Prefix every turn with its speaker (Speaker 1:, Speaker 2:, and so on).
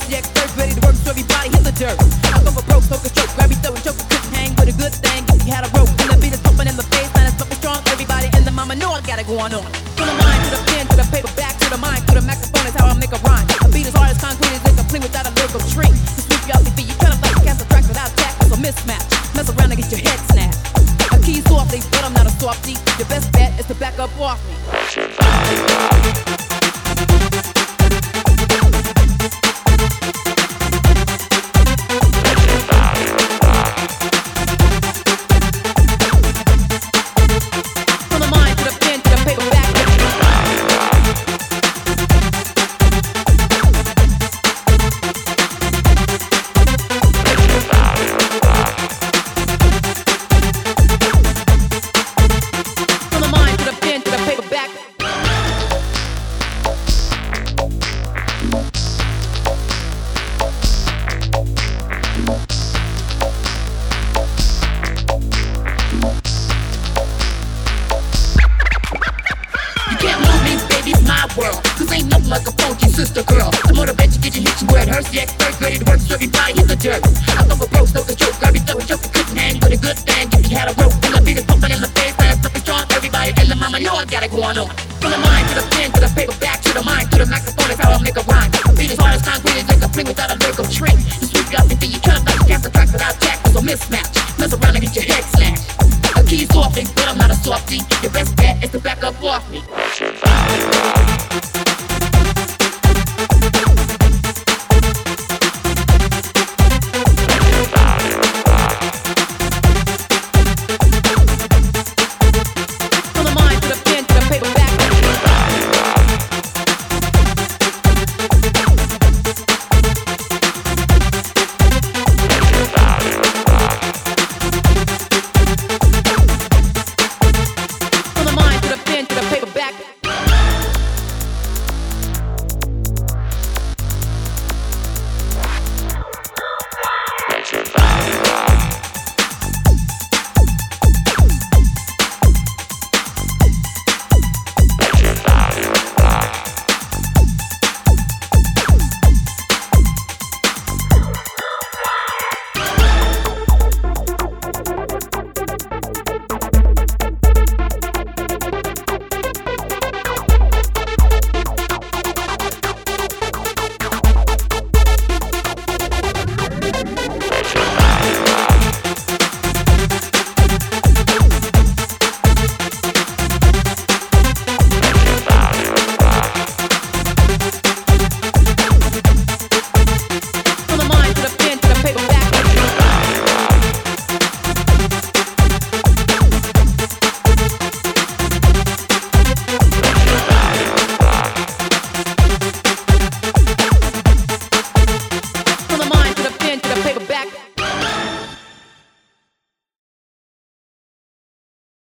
Speaker 1: experts, the experts ready to work, so everybody hit the dirt. I'm over broke, so stroke, grab me, throw and choke, quick hang with a good thing. He had a rope, and the beat is pumping in the face, and it's pumping strong. Everybody in the mama know I got it going on. From the mind to the pen to the paper, back to the mind to the microphone is how I make a rhyme. A beat as hard as concrete is incomplete without a lyrical tree. To sweep you off your feet, you tryna fight, cast a track without tact, it's a mismatch. Mess around and get your head snapped. A keys off, they but I'm not a softie. Your best bet is to back up off me. Like a funky sister girl. To motivate you, get you hit you where it hurts. The expert to work, so everybody hit the dirt. I thought a bro, no the joke. Grab your throat, joke, couldn't hang with a good thing. If you had a rope, and the beat is pumping in the face, fast, looking strong. Everybody tell the mama, know I got it going on. From the mind to the pen to the paper, back to the mind to the microphone is how I make a rhyme. Beat as hard as concrete is like a fling without a lyrical trick. You sweep you up and then you to like cast the track without tackles or mismatch. Mess around and get your head slashed. A key softy, but I'm not a softy. Your best bet is to back up off me.